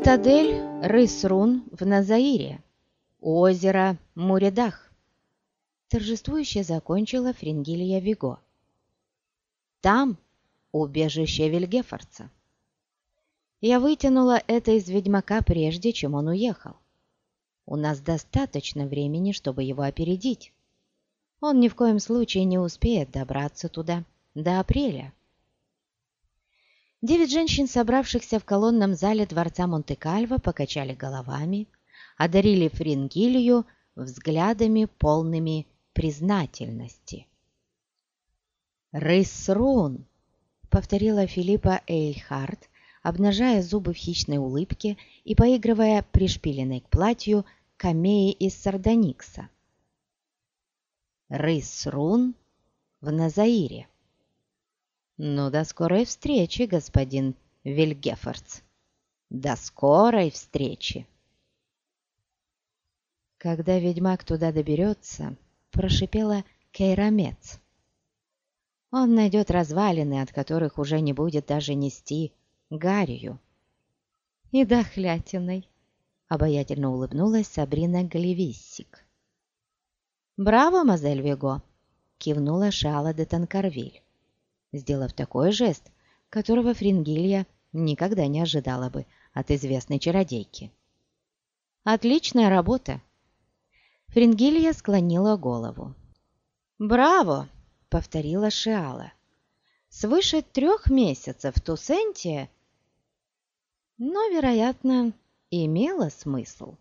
Цитадель Рысрун в Назаире. Озеро Муредах. Торжествующе закончила Фрингилья Виго. Там убежище Вильгефорца. Я вытянула это из ведьмака прежде, чем он уехал. У нас достаточно времени, чтобы его опередить. Он ни в коем случае не успеет добраться туда до апреля. Девять женщин, собравшихся в колонном зале дворца Монте-Кальво, покачали головами, одарили Фрингилью взглядами полными признательности. «Рысрун!» — повторила Филиппа Эйльхарт, обнажая зубы в хищной улыбке и поигрывая пришпиленной к платью камеи из сардоникса. «Рысрун в Назаире!» «Ну, до скорой встречи, господин Вильгефордс! До скорой встречи!» Когда ведьмак туда доберется, прошипела Кейрамец. Он найдет развалины, от которых уже не будет даже нести гарью. И дохлятиной, обаятельно улыбнулась Сабрина Галевиссик. «Браво, мазель Вего!» — кивнула Шала де Танкарвиль сделав такой жест, которого Фрингилья никогда не ожидала бы от известной чародейки. «Отличная работа!» Фрингилья склонила голову. «Браво!» — повторила Шиала. «Свыше трех месяцев в Тусенте...» Но, вероятно, имело смысл.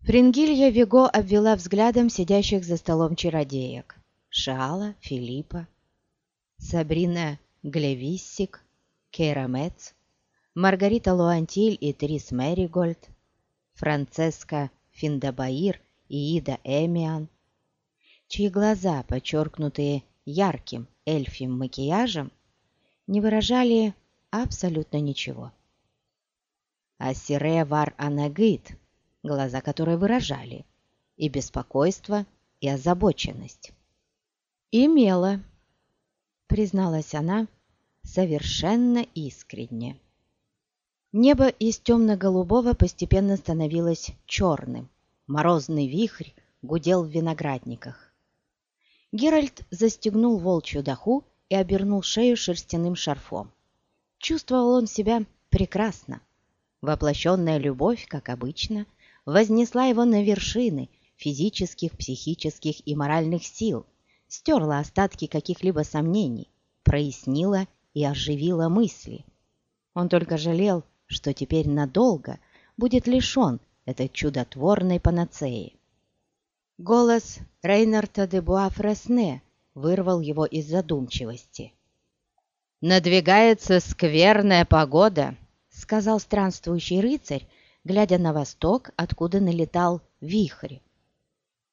Фрингилья Виго обвела взглядом сидящих за столом чародеек. Шала, Филиппа, Сабрина Глевиссик, Кейра Мец, Маргарита Луантиль и Трис Мэригольд, Францеска Финдабаир и Ида Эмиан, чьи глаза, подчеркнутые ярким эльфим макияжем, не выражали абсолютно ничего. А Сире Вар Анагит, глаза которой выражали и беспокойство, и озабоченность. Имела призналась она совершенно искренне. Небо из темно-голубого постепенно становилось черным. Морозный вихрь гудел в виноградниках. Геральт застегнул волчью доху и обернул шею шерстяным шарфом. Чувствовал он себя прекрасно. Воплощенная любовь, как обычно, вознесла его на вершины физических, психических и моральных сил – стерла остатки каких-либо сомнений, прояснила и оживила мысли. Он только жалел, что теперь надолго будет лишен этой чудотворной панацеи. Голос Рейнарта де Буафресне вырвал его из задумчивости. «Надвигается скверная погода», — сказал странствующий рыцарь, глядя на восток, откуда налетал вихрь.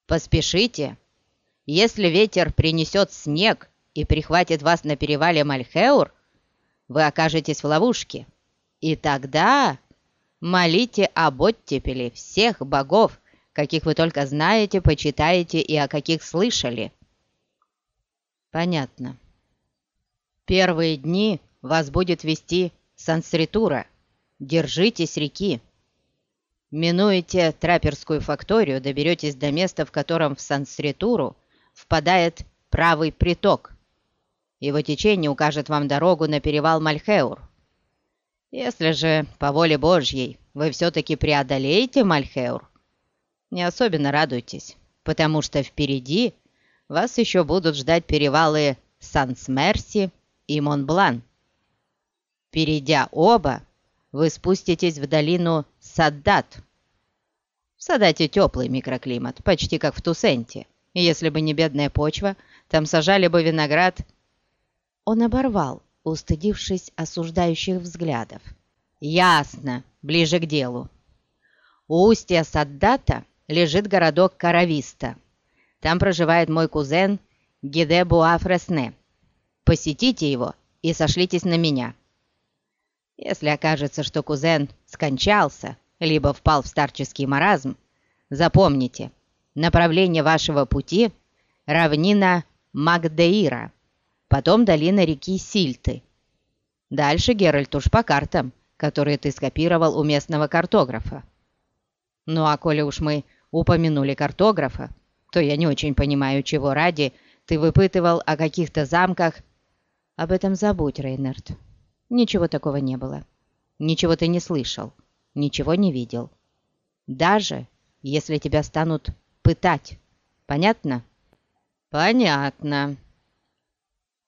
«Поспешите, если ветер принесет снег и прихватит вас на перевале Мальхеур, вы окажетесь в ловушке. И тогда молите об оттепели всех богов, каких вы только знаете, почитаете и о каких слышали. Понятно. Первые дни вас будет вести Сансритура. Держитесь реки. Минуете траперскую факторию, доберетесь до места, в котором в Сансритуру впадает правый приток. Его течение укажет вам дорогу на перевал Мальхеур. Если же, по воле Божьей, вы все-таки преодолеете Мальхеур, не особенно радуйтесь, потому что впереди вас еще будут ждать перевалы Сан-Смерси и Монблан. Перейдя оба, вы спуститесь в долину Саддат. В Саддате теплый микроклимат, почти как в Тусенте. Если бы не бедная почва, там сажали бы виноград». Он оборвал, устыдившись осуждающих взглядов. «Ясно, ближе к делу. У устья Саддата лежит городок Карависта. Там проживает мой кузен Гиде Буафресне. Посетите его и сошлитесь на меня. Если окажется, что кузен скончался, либо впал в старческий маразм, запомните, Направление вашего пути – равнина Магдеира, потом долина реки Сильты. Дальше, Геральт, уж по картам, которые ты скопировал у местного картографа. Ну а коли уж мы упомянули картографа, то я не очень понимаю, чего ради ты выпытывал о каких-то замках. Об этом забудь, Рейнард. Ничего такого не было. Ничего ты не слышал, ничего не видел. Даже если тебя станут пытать. Понятно? Понятно.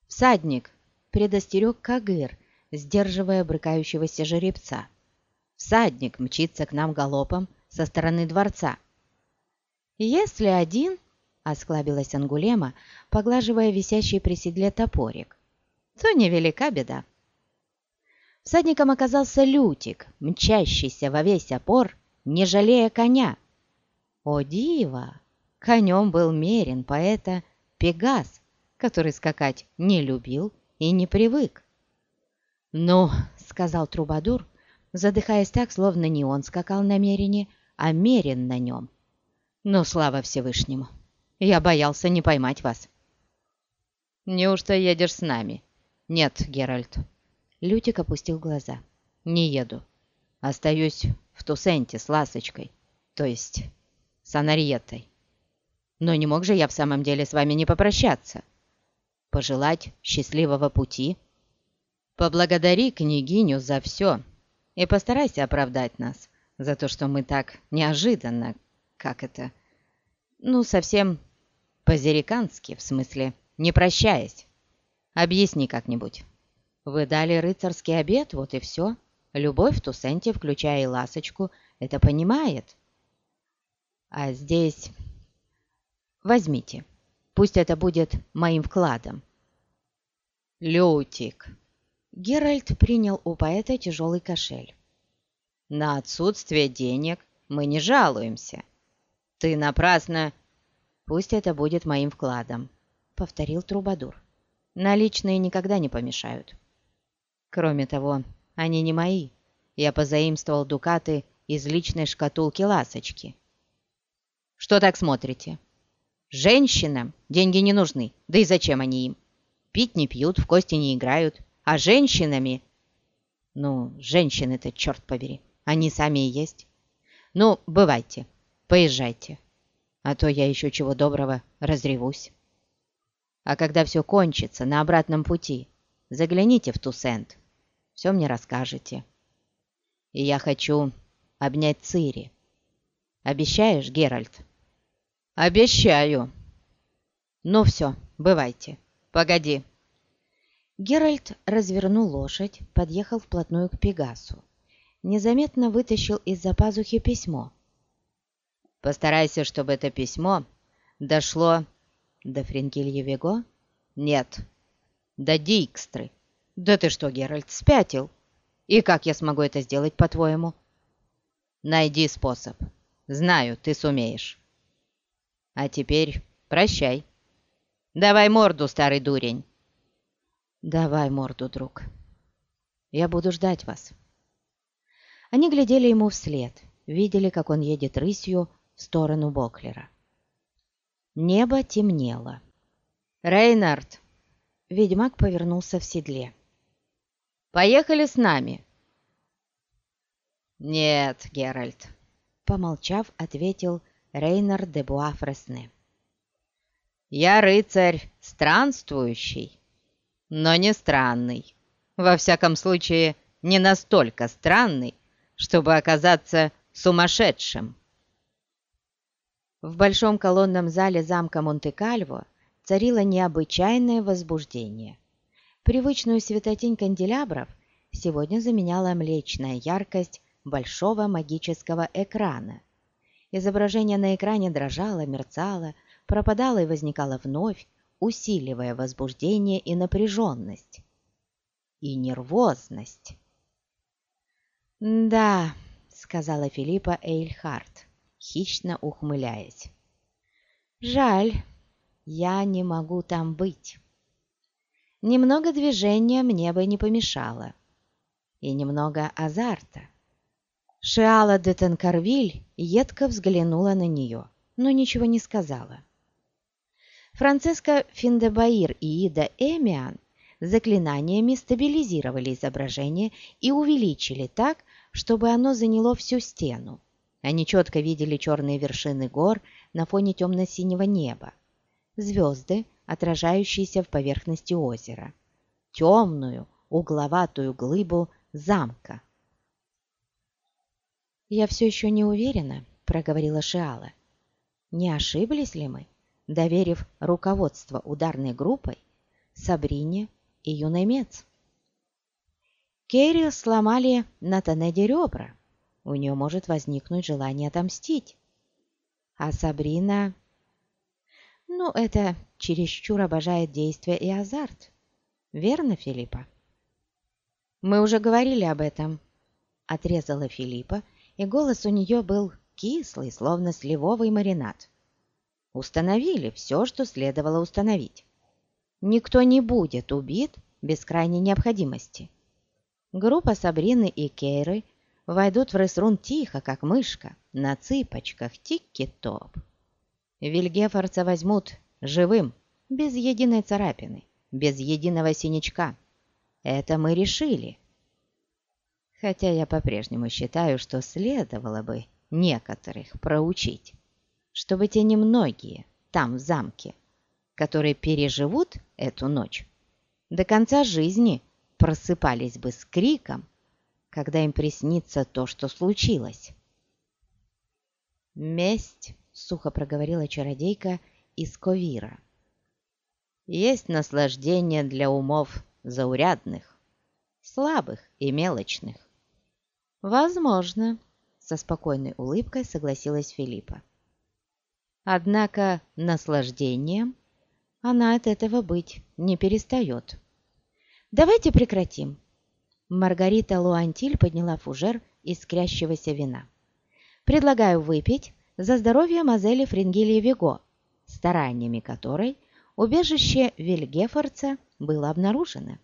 Всадник предостерег Кагыр, сдерживая брыкающегося жеребца. Всадник мчится к нам галопом со стороны дворца. «Если один», — осклабилась Ангулема, поглаживая висящий при седле топорик, — «то невелика беда». Всадником оказался Лютик, мчащийся во весь опор, не жалея коня. О, диво! Конем был мерен поэта Пегас, который скакать не любил и не привык. «Ну», — сказал Трубадур, задыхаясь так, словно не он скакал на мерине, а мерен на нем. «Ну, слава Всевышнему! Я боялся не поймать вас». «Неужто едешь с нами?» «Нет, Геральт». Лютик опустил глаза. «Не еду. Остаюсь в Тусенте с Ласочкой, то есть с Анарьетой. Но не мог же я в самом деле с вами не попрощаться. Пожелать счастливого пути. Поблагодари княгиню за все и постарайся оправдать нас за то, что мы так неожиданно, как это, ну, совсем по-зерикански, в смысле, не прощаясь. Объясни как-нибудь. Вы дали рыцарский обед, вот и все. Любовь в Тусенте, включая и ласочку, это понимает. А здесь Возьмите. Пусть это будет моим вкладом». «Лютик!» Геральт принял у поэта тяжелый кошель. «На отсутствие денег мы не жалуемся. Ты напрасно...» «Пусть это будет моим вкладом», — повторил Трубадур. «Наличные никогда не помешают. Кроме того, они не мои. Я позаимствовал дукаты из личной шкатулки ласочки». «Что так смотрите?» Женщинам деньги не нужны, да и зачем они им? Пить не пьют, в кости не играют, а женщинами... Ну, женщины-то, черт побери, они сами и есть. Ну, бывайте, поезжайте, а то я еще чего доброго разревусь. А когда все кончится на обратном пути, загляните в Тусент, все мне расскажете. И я хочу обнять Цири. Обещаешь, Геральт?» «Обещаю». «Ну все, бывайте. Погоди». Геральт развернул лошадь, подъехал вплотную к Пегасу. Незаметно вытащил из-за пазухи письмо. «Постарайся, чтобы это письмо дошло до Френкильевего? Нет, до Дикстры. Да ты что, Геральт, спятил? И как я смогу это сделать, по-твоему?» «Найди способ. Знаю, ты сумеешь». А теперь прощай. Давай морду, старый дурень. Давай морду, друг. Я буду ждать вас. Они глядели ему вслед, видели, как он едет рысью в сторону Боклера. Небо темнело. «Рейнард!» Ведьмак повернулся в седле. «Поехали с нами!» «Нет, Геральт!» Помолчав, ответил Рейнар де Буа-Фресне. «Я рыцарь странствующий, но не странный. Во всяком случае, не настолько странный, чтобы оказаться сумасшедшим». В большом колонном зале замка Монте-Кальво царило необычайное возбуждение. Привычную светотень канделябров сегодня заменяла млечная яркость большого магического экрана, Изображение на экране дрожало, мерцало, пропадало и возникало вновь, усиливая возбуждение и напряженность. И нервозность. «Да», — сказала Филиппа Эйльхарт, хищно ухмыляясь. «Жаль, я не могу там быть. Немного движения мне бы не помешало. И немного азарта. Шиала де Танкарвиль едко взглянула на нее, но ничего не сказала. Франциско Финдебаир и Ида Эмиан заклинаниями стабилизировали изображение и увеличили так, чтобы оно заняло всю стену. Они четко видели черные вершины гор на фоне темно-синего неба, звезды, отражающиеся в поверхности озера, темную, угловатую глыбу замка. «Я все еще не уверена», — проговорила Шиала. «Не ошиблись ли мы, доверив руководство ударной группой Сабрине и юной Мец?» Керри сломали на Танеде ребра. У нее может возникнуть желание отомстить. А Сабрина... Ну, это чересчур обожает действие и азарт. Верно, Филиппа? Мы уже говорили об этом. Отрезала Филиппа, и голос у нее был кислый, словно сливовый маринад. Установили все, что следовало установить. Никто не будет убит без крайней необходимости. Группа Сабрины и Кейры войдут в Ресрун тихо, как мышка, на цыпочках, тикки-топ. Вильгефорца возьмут живым, без единой царапины, без единого синячка. Это мы решили. Хотя я по-прежнему считаю, что следовало бы некоторых проучить, чтобы те немногие там, в замке, которые переживут эту ночь, до конца жизни – просыпались бы с криком, когда им приснится то, что случилось. «Месть», — сухо проговорила чародейка из Ковира, — «есть наслаждение для умов заурядных, слабых и мелочных». «Возможно», — со спокойной улыбкой согласилась Филиппа. «Однако наслаждением она от этого быть не перестает». «Давайте прекратим». Маргарита Луантиль подняла фужер из скрящегося вина. «Предлагаю выпить за здоровье Мазели Фрингилии Виго, стараниями которой убежище Вильгефорца было обнаружено.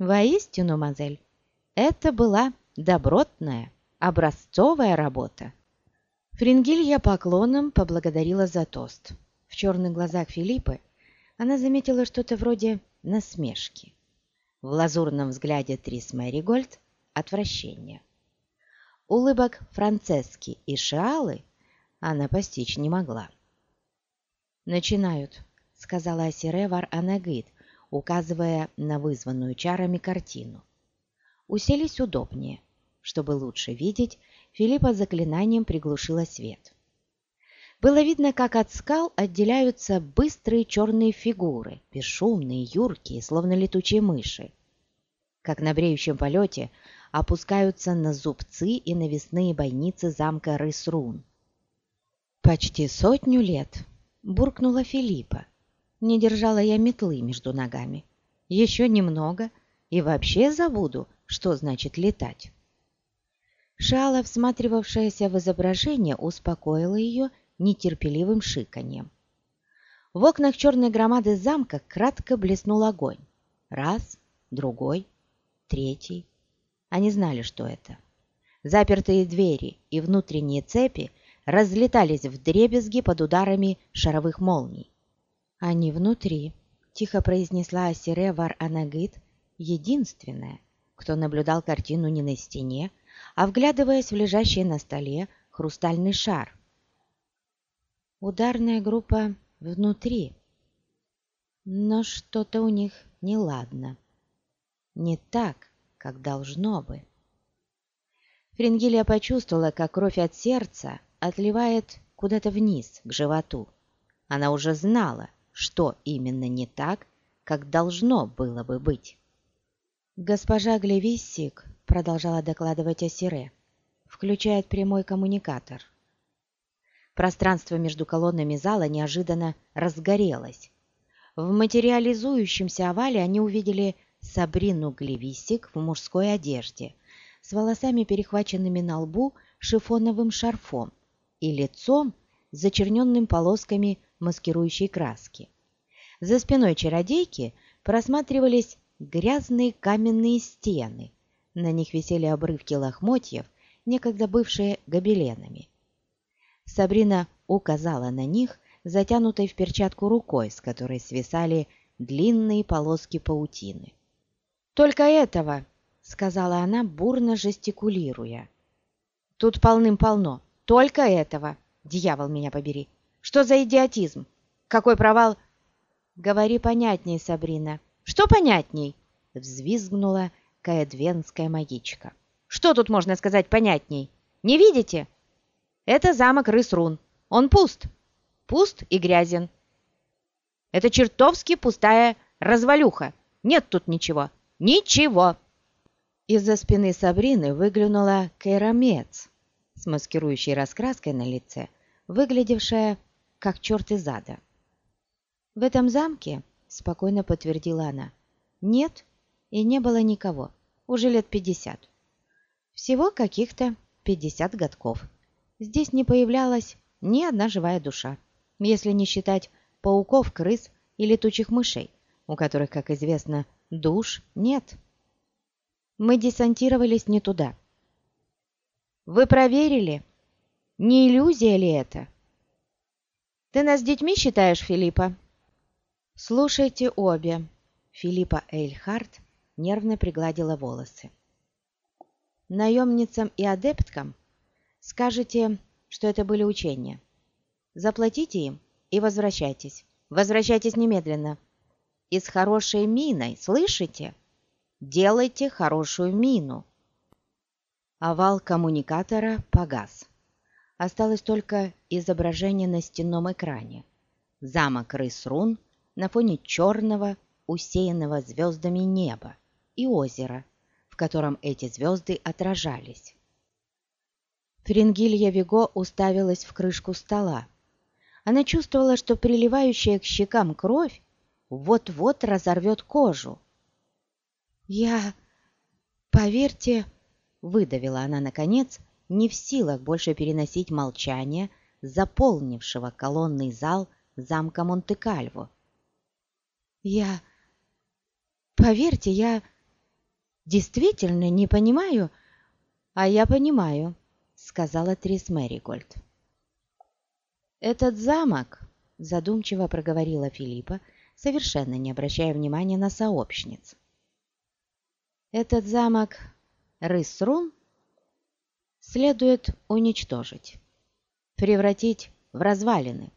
Воистину, Мазель, это была добротная, образцовая работа». Фрингилья поклоном поблагодарила за тост. В черных глазах Филиппы она заметила что-то вроде насмешки. В лазурном взгляде Трис Мэригольд – отвращение. Улыбок Францески и Шиалы она постичь не могла. «Начинают», — сказала Асире Вар Анагид, указывая на вызванную чарами картину. Уселись удобнее. Чтобы лучше видеть, Филиппа заклинанием приглушила свет. Было видно, как от скал отделяются быстрые черные фигуры, бесшумные, юркие, словно летучие мыши. Как на бреющем полете опускаются на зубцы и навесные бойницы замка Рысрун. «Почти сотню лет», — буркнула Филиппа. «Не держала я метлы между ногами. Еще немного, и вообще забуду, что значит летать». Шала, всматривавшаяся в изображение, успокоила ее нетерпеливым шиканьем. В окнах черной громады замка кратко блеснул огонь. Раз, другой, третий. Они знали, что это. Запертые двери и внутренние цепи разлетались в дребезги под ударами шаровых молний. «Они внутри», — тихо произнесла Асире Вар Анагит, единственная, кто наблюдал картину не на стене, а вглядываясь в лежащий на столе хрустальный шар — Ударная группа внутри. Но что-то у них неладно. Не так, как должно бы. Фрингилия почувствовала, как кровь от сердца отливает куда-то вниз, к животу. Она уже знала, что именно не так, как должно было бы быть. «Госпожа Глевиссик», — продолжала докладывать Асире, — «включает прямой коммуникатор. Пространство между колоннами зала неожиданно разгорелось. В материализующемся овале они увидели Сабрину Глевисик в мужской одежде, с волосами, перехваченными на лбу шифоновым шарфом и лицом, зачерненным полосками маскирующей краски. За спиной чародейки просматривались грязные каменные стены. На них висели обрывки лохмотьев, некогда бывшие гобеленами. Сабрина указала на них, затянутой в перчатку рукой, с которой свисали длинные полоски паутины. «Только этого!» — сказала она, бурно жестикулируя. «Тут полным-полно. Только этого! Дьявол меня побери! Что за идиотизм? Какой провал!» «Говори понятней, Сабрина!» «Что понятней?» — взвизгнула каэдвенская магичка. «Что тут можно сказать понятней? Не видите? Это замок Рысрун. Он пуст. Пуст и грязен. Это чертовски пустая развалюха. Нет тут ничего. Ничего!» Из-за спины Сабрины выглянула Кейрамец с маскирующей раскраской на лице, выглядевшая как черт из ада. «В этом замке, — спокойно подтвердила она, — нет и не было никого, уже лет пятьдесят. Всего каких-то пятьдесят годков. Здесь не появлялась ни одна живая душа, если не считать пауков, крыс и летучих мышей, у которых, как известно, душ нет. Мы десантировались не туда. Вы проверили? Не иллюзия ли это? Ты нас детьми считаешь, Филиппа? Слушайте обе. Филиппа Эйльхарт нервно пригладила волосы. Наемницам и адепткам скажете, что это были учения. Заплатите им и возвращайтесь. Возвращайтесь немедленно. И с хорошей миной, слышите? Делайте хорошую мину. Овал коммуникатора погас. Осталось только изображение на стенном экране. Замок Рысрун на фоне черного, усеянного звездами неба и озера, в котором эти звезды отражались. Ференгилья Виго уставилась в крышку стола. Она чувствовала, что приливающая к щекам кровь вот-вот разорвет кожу. «Я... поверьте...» — выдавила она наконец, не в силах больше переносить молчание, заполнившего колонный зал замка Монте-Кальво. «Я... поверьте, я действительно не понимаю...» «А я понимаю», — сказала Трис Мэригольд. «Этот замок», — задумчиво проговорила Филиппа, совершенно не обращая внимания на сообщниц. «Этот замок Рысрун следует уничтожить, превратить в развалины,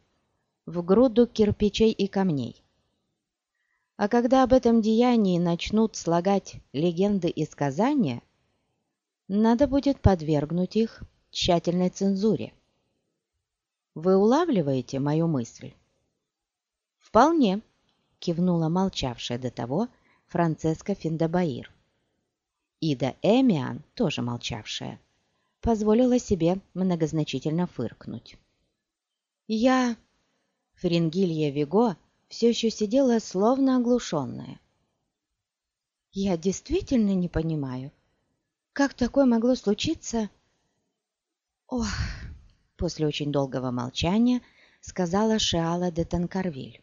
в груду кирпичей и камней. А когда об этом деянии начнут слагать легенды и сказания, надо будет подвергнуть их тщательной цензуре. Вы улавливаете мою мысль? Вполне, кивнула молчавшая до того Францеска Финдабаир. Ида Эмиан, тоже молчавшая, позволила себе многозначительно фыркнуть. Я, Фрингилья Виго, все еще сидела словно оглушенная. Я действительно не понимаю, как такое могло случиться? Ох, после очень долгого молчания сказала Шиала де Танкарвиль.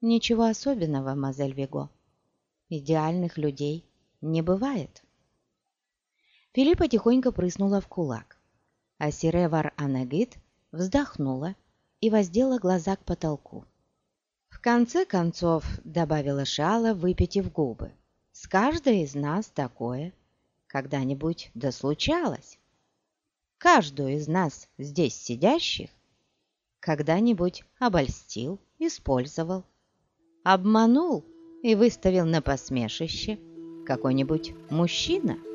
Ничего особенного, мазель Виго. Идеальных людей не бывает. Филиппа тихонько прыснула в кулак, а Сиревар Анагит вздохнула и воздела глаза к потолку. В конце концов, добавила Шала, выпитив губы, с каждой из нас такое когда-нибудь дослучалось. Каждую из нас здесь сидящих когда-нибудь обольстил, использовал, обманул и выставил на посмешище какой-нибудь мужчина –